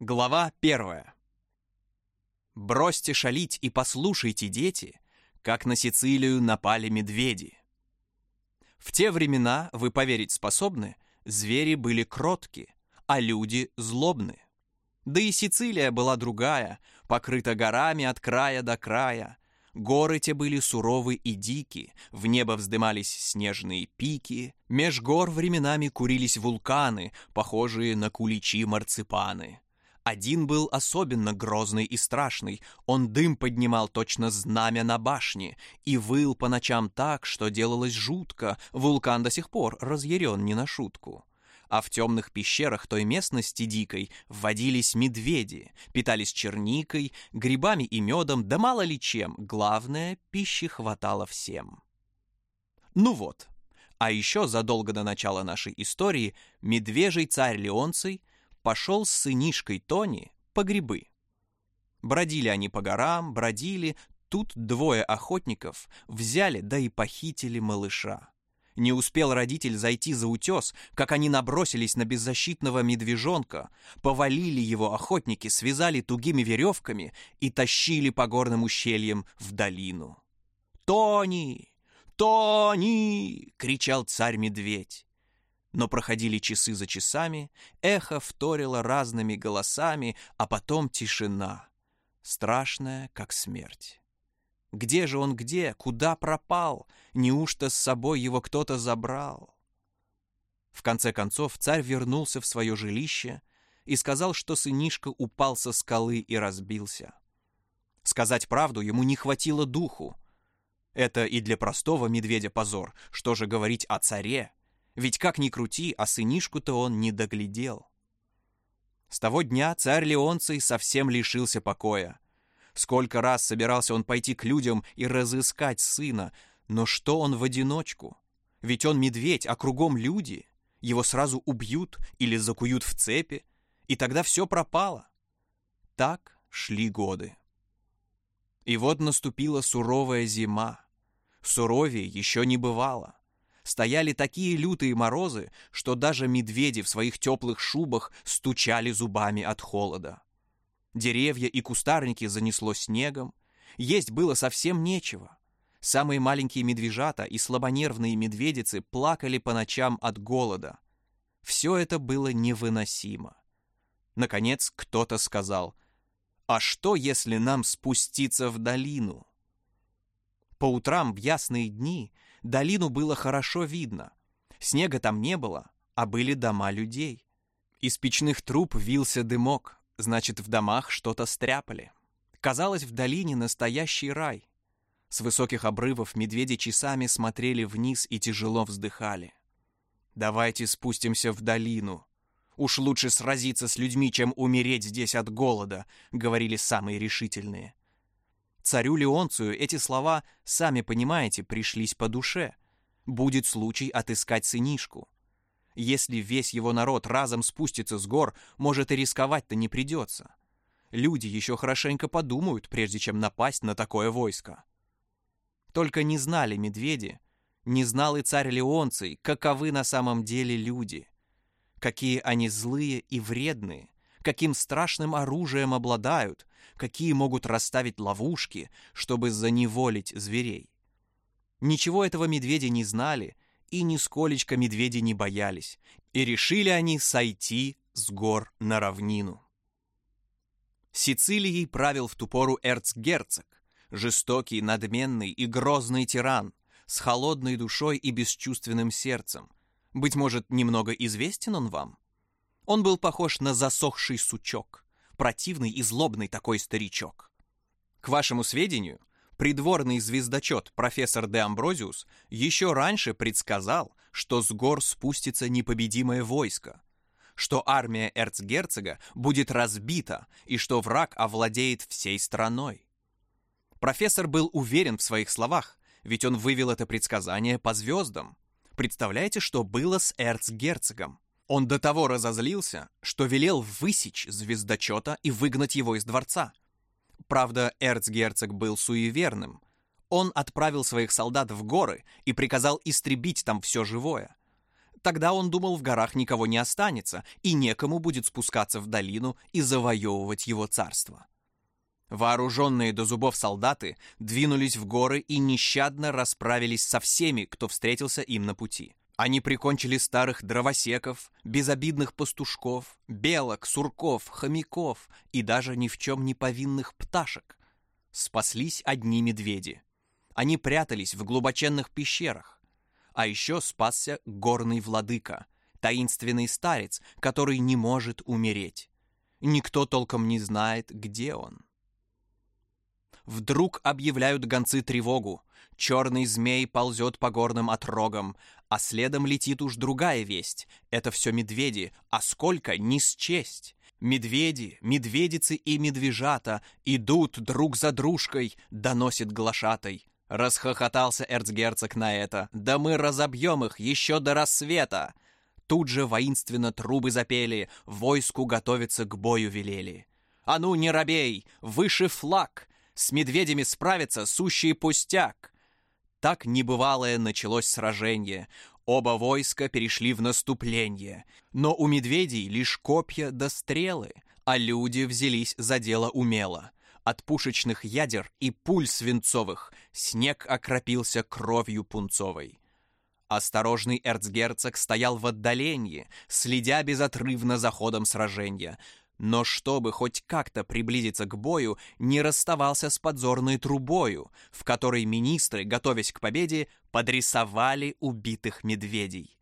Глава первая. Бросьте шалить и послушайте, дети, как на Сицилию напали медведи. В те времена, вы поверить способны, звери были кротки, а люди злобны. Да и Сицилия была другая, покрыта горами от края до края. Горы те были суровы и дики, в небо вздымались снежные пики, меж гор временами курились вулканы, похожие на куличи-марципаны. Один был особенно грозный и страшный. Он дым поднимал точно знамя на башне и выл по ночам так, что делалось жутко. Вулкан до сих пор разъярен не на шутку. А в темных пещерах той местности дикой водились медведи, питались черникой, грибами и медом, да мало ли чем. Главное, пищи хватало всем. Ну вот. А еще задолго до начала нашей истории медвежий царь Леонций – пошел с сынишкой Тони по грибы. Бродили они по горам, бродили, тут двое охотников взяли да и похитили малыша. Не успел родитель зайти за утес, как они набросились на беззащитного медвежонка, повалили его охотники, связали тугими веревками и тащили по горным ущельям в долину. «Тони! Тони!» — кричал царь-медведь. Но проходили часы за часами, эхо вторило разными голосами, а потом тишина, страшная, как смерть. Где же он где? Куда пропал? Неужто с собой его кто-то забрал? В конце концов царь вернулся в свое жилище и сказал, что сынишка упал со скалы и разбился. Сказать правду ему не хватило духу. Это и для простого медведя позор, что же говорить о царе, ведь как ни крути, а сынишку-то он не доглядел. С того дня царь Леонций совсем лишился покоя. Сколько раз собирался он пойти к людям и разыскать сына, но что он в одиночку? Ведь он медведь, а кругом люди. Его сразу убьют или закуют в цепи, и тогда все пропало. Так шли годы. И вот наступила суровая зима. Суровее еще не бывало стояли такие лютые морозы, что даже медведи в своих теплых шубах стучали зубами от холода. Деревья и кустарники занесло снегом, есть было совсем нечего. Самые маленькие медвежата и слабонервные медведицы плакали по ночам от голода. Все это было невыносимо. Наконец кто-то сказал, «А что, если нам спуститься в долину?» По утрам в ясные дни долину было хорошо видно. Снега там не было, а были дома людей. Из печных труб вился дымок, значит, в домах что-то стряпали. Казалось, в долине настоящий рай. С высоких обрывов медведи часами смотрели вниз и тяжело вздыхали. «Давайте спустимся в долину. Уж лучше сразиться с людьми, чем умереть здесь от голода», — говорили самые решительные. Царю Леонцию эти слова, сами понимаете, пришлись по душе. Будет случай отыскать сынишку. Если весь его народ разом спустится с гор, может и рисковать-то не придется. Люди еще хорошенько подумают, прежде чем напасть на такое войско. Только не знали медведи, не знал и царь Леонций, каковы на самом деле люди. Какие они злые и вредные, каким страшным оружием обладают, какие могут расставить ловушки, чтобы заневолить зверей. Ничего этого медведи не знали, и нисколечко медведи не боялись, и решили они сойти с гор на равнину. Сицилией правил в ту пору эрцгерцог, жестокий, надменный и грозный тиран, с холодной душой и бесчувственным сердцем. Быть может, немного известен он вам? Он был похож на засохший сучок противный и злобный такой старичок. К вашему сведению, придворный звездочет профессор де Амброзиус еще раньше предсказал, что с гор спустится непобедимое войско, что армия эрцгерцога будет разбита и что враг овладеет всей страной. Профессор был уверен в своих словах, ведь он вывел это предсказание по звездам. Представляете, что было с эрцгерцогом? Он до того разозлился, что велел высечь звездочета и выгнать его из дворца. Правда, эрцгерцог был суеверным. Он отправил своих солдат в горы и приказал истребить там все живое. Тогда он думал, в горах никого не останется, и некому будет спускаться в долину и завоевывать его царство. Вооруженные до зубов солдаты двинулись в горы и нещадно расправились со всеми, кто встретился им на пути. Они прикончили старых дровосеков, безобидных пастушков, белок, сурков, хомяков и даже ни в чем не повинных пташек. Спаслись одни медведи. Они прятались в глубоченных пещерах. А еще спасся горный владыка, таинственный старец, который не может умереть. Никто толком не знает, где он. Вдруг объявляют гонцы тревогу. Черный змей ползет по горным отрогам, а следом летит уж другая весть. Это все медведи, а сколько не счесть. Медведи, медведицы и медвежата идут друг за дружкой, доносит глашатай. Расхохотался эрцгерцог на это. Да мы разобьем их еще до рассвета. Тут же воинственно трубы запели, войску готовиться к бою велели. А ну не робей, выше флаг! С медведями справиться сущий пустяк. Так небывалое началось сражение. Оба войска перешли в наступление. Но у медведей лишь копья да стрелы, а люди взялись за дело умело. От пушечных ядер и пуль свинцовых снег окропился кровью пунцовой. Осторожный эрцгерцог стоял в отдалении, следя безотрывно за ходом сражения, но чтобы хоть как-то приблизиться к бою, не расставался с подзорной трубою, в которой министры, готовясь к победе, подрисовали убитых медведей.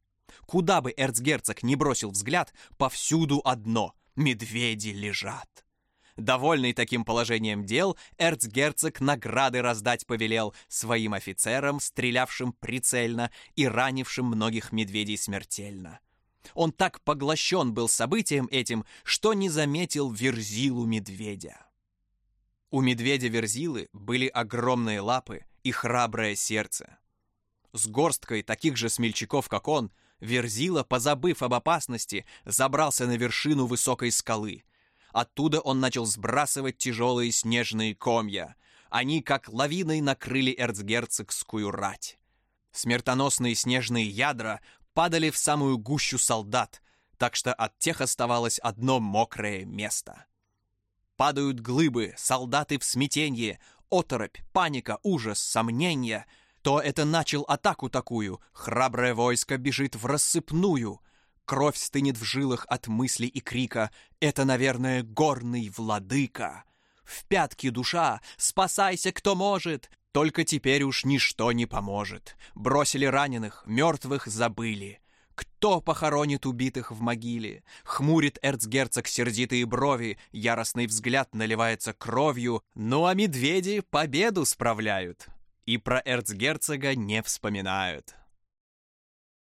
Куда бы эрцгерцог не бросил взгляд, повсюду одно — медведи лежат. Довольный таким положением дел, эрцгерцог награды раздать повелел своим офицерам, стрелявшим прицельно и ранившим многих медведей смертельно. Он так поглощен был событием этим, что не заметил Верзилу медведя. У медведя Верзилы были огромные лапы и храброе сердце. С горсткой таких же смельчаков, как он, Верзила, позабыв об опасности, забрался на вершину высокой скалы. Оттуда он начал сбрасывать тяжелые снежные комья. Они, как лавиной, накрыли эрцгерцогскую рать. Смертоносные снежные ядра падали в самую гущу солдат, так что от тех оставалось одно мокрое место. Падают глыбы, солдаты в смятенье, оторопь, паника, ужас, сомнения. То это начал атаку такую, храброе войско бежит в рассыпную. Кровь стынет в жилах от мысли и крика. Это, наверное, горный владыка. В пятки душа, спасайся, кто может. Только теперь уж ничто не поможет. Бросили раненых, мертвых забыли. Кто похоронит убитых в могиле? Хмурит эрцгерцог сердитые брови, яростный взгляд наливается кровью, ну а медведи победу справляют. И про эрцгерцога не вспоминают.